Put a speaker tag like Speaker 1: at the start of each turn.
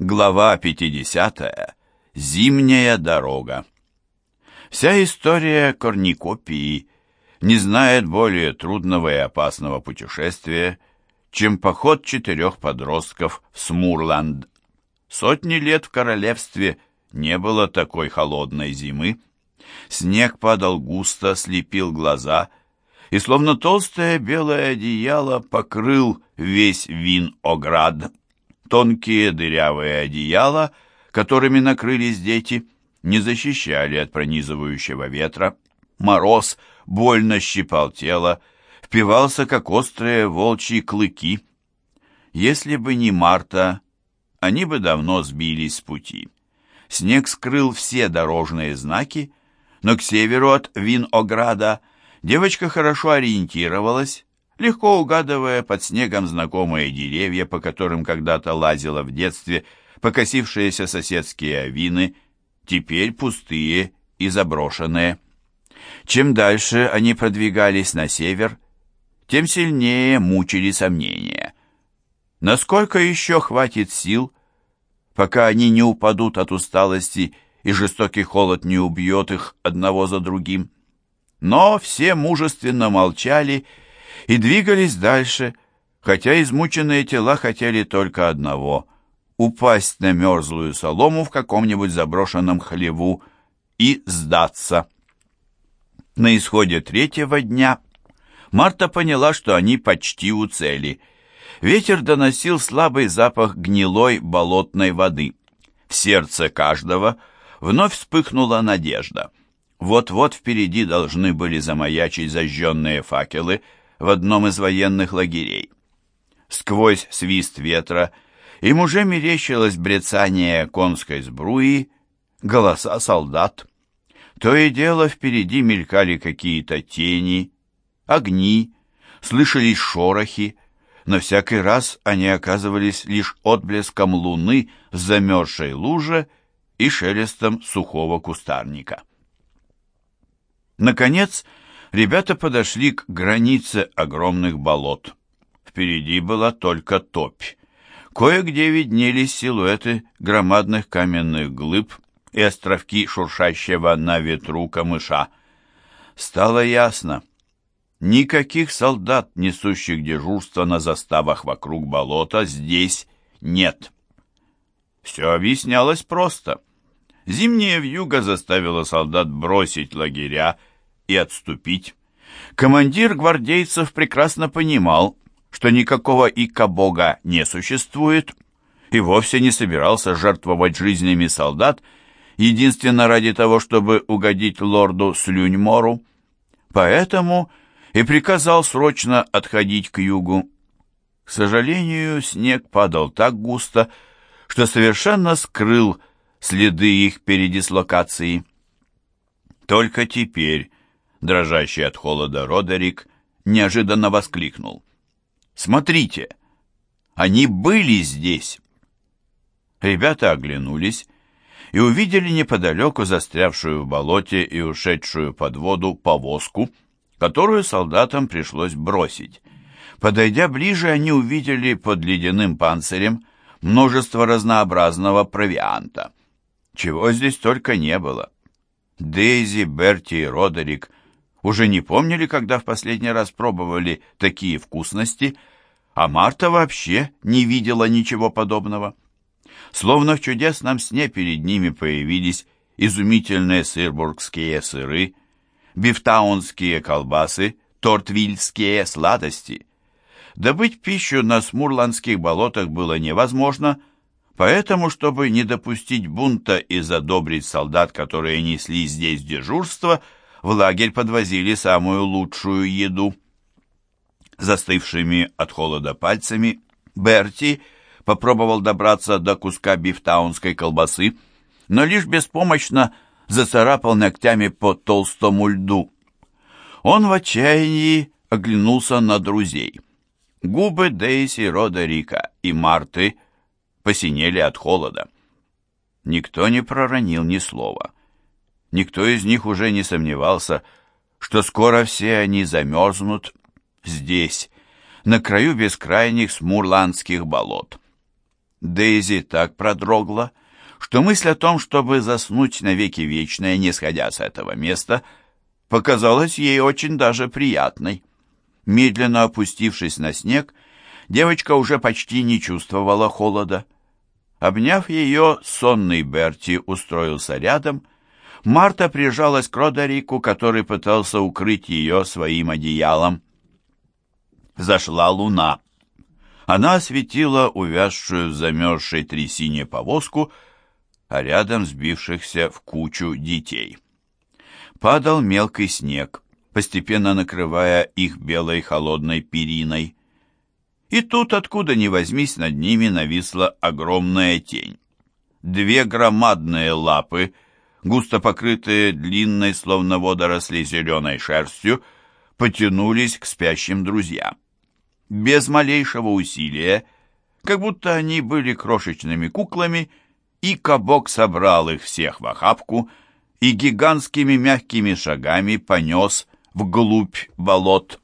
Speaker 1: Глава 50. Зимняя дорога. Вся история корникопии не знает более трудного и опасного путешествия, чем поход четырех подростков в Смурланд. Сотни лет в королевстве не было такой холодной зимы. Снег падал густо, слепил глаза, и словно толстое белое одеяло покрыл весь Вин-Оград. Тонкие дырявые одеяла, которыми накрылись дети, не защищали от пронизывающего ветра. Мороз больно щипал тело, впивался, как острые волчьи клыки. Если бы не Марта, они бы давно сбились с пути. Снег скрыл все дорожные знаки, но к северу от Винограда девочка хорошо ориентировалась, легко угадывая под снегом знакомые деревья, по которым когда-то лазила в детстве, покосившиеся соседские авины, теперь пустые и заброшенные. Чем дальше они продвигались на север, тем сильнее мучили сомнения. Насколько еще хватит сил, пока они не упадут от усталости и жестокий холод не убьет их одного за другим? Но все мужественно молчали и двигались дальше, хотя измученные тела хотели только одного — упасть на мерзлую солому в каком-нибудь заброшенном хлеву и сдаться. На исходе третьего дня Марта поняла, что они почти у цели. Ветер доносил слабый запах гнилой болотной воды. В сердце каждого вновь вспыхнула надежда. Вот-вот впереди должны были замаячить зажженные факелы — в одном из военных лагерей. Сквозь свист ветра им уже мерещилось брецание конской сбруи, голоса солдат. То и дело впереди мелькали какие-то тени, огни, слышались шорохи, но всякий раз они оказывались лишь отблеском луны в замерзшей луже и шелестом сухого кустарника. Наконец, ребята подошли к границе огромных болот. Впереди была только топь. Кое-где виднелись силуэты громадных каменных глыб и островки шуршащего на ветру камыша. Стало ясно. Никаких солдат, несущих дежурство на заставах вокруг болота, здесь нет. Все объяснялось просто. Зимняя вьюга заставила солдат бросить лагеря и отступить. Командир гвардейцев прекрасно понимал, что никакого ика-бога не существует, и вовсе не собирался жертвовать жизнями солдат, единственно ради того, чтобы угодить лорду Слюньмору. Поэтому и приказал срочно отходить к югу. К сожалению, снег падал так густо, что совершенно скрыл следы их передислокации. Только теперь дрожащий от холода Родерик, неожиданно воскликнул. «Смотрите! Они были здесь!» Ребята оглянулись и увидели неподалеку застрявшую в болоте и ушедшую под воду повозку, которую солдатам пришлось бросить. Подойдя ближе, они увидели под ледяным панцирем множество разнообразного провианта. Чего здесь только не было. Дейзи, Берти и Родерик уже не помнили, когда в последний раз пробовали такие вкусности, а Марта вообще не видела ничего подобного. Словно в чудесном сне перед ними появились изумительные сырбургские сыры, бифтаунские колбасы, тортвильские сладости. Добыть пищу на смурландских болотах было невозможно, поэтому, чтобы не допустить бунта и задобрить солдат, которые несли здесь дежурство, в лагерь подвозили самую лучшую еду. Застывшими от холода пальцами Берти попробовал добраться до куска бифтаунской колбасы, но лишь беспомощно зацарапал ногтями по толстому льду. Он в отчаянии оглянулся на друзей. Губы Дейси, Родерика и Марты посинели от холода. Никто не проронил ни слова. Никто из них уже не сомневался, что скоро все они замерзнут здесь, на краю бескрайних смурландских болот. Дейзи так продрогла, что мысль о том, чтобы заснуть навеки вечное, не сходя с этого места, показалась ей очень даже приятной. Медленно опустившись на снег, девочка уже почти не чувствовала холода. Обняв ее, сонный Берти устроился рядом. Марта прижалась к Родерику, который пытался укрыть ее своим одеялом. Зашла луна. Она осветила увязшую в замерзшей трясине повозку, а рядом сбившихся в кучу детей. Падал мелкий снег, постепенно накрывая их белой холодной периной. И тут, откуда ни возьмись, над ними нависла огромная тень. Две громадные лапы, густо покрытые длинной, словно водоросли зеленой шерстью, потянулись к спящим друзьям. Без малейшего усилия, как будто они были крошечными куклами, и кабок собрал их всех в охапку и гигантскими мягкими шагами понес вглубь болот.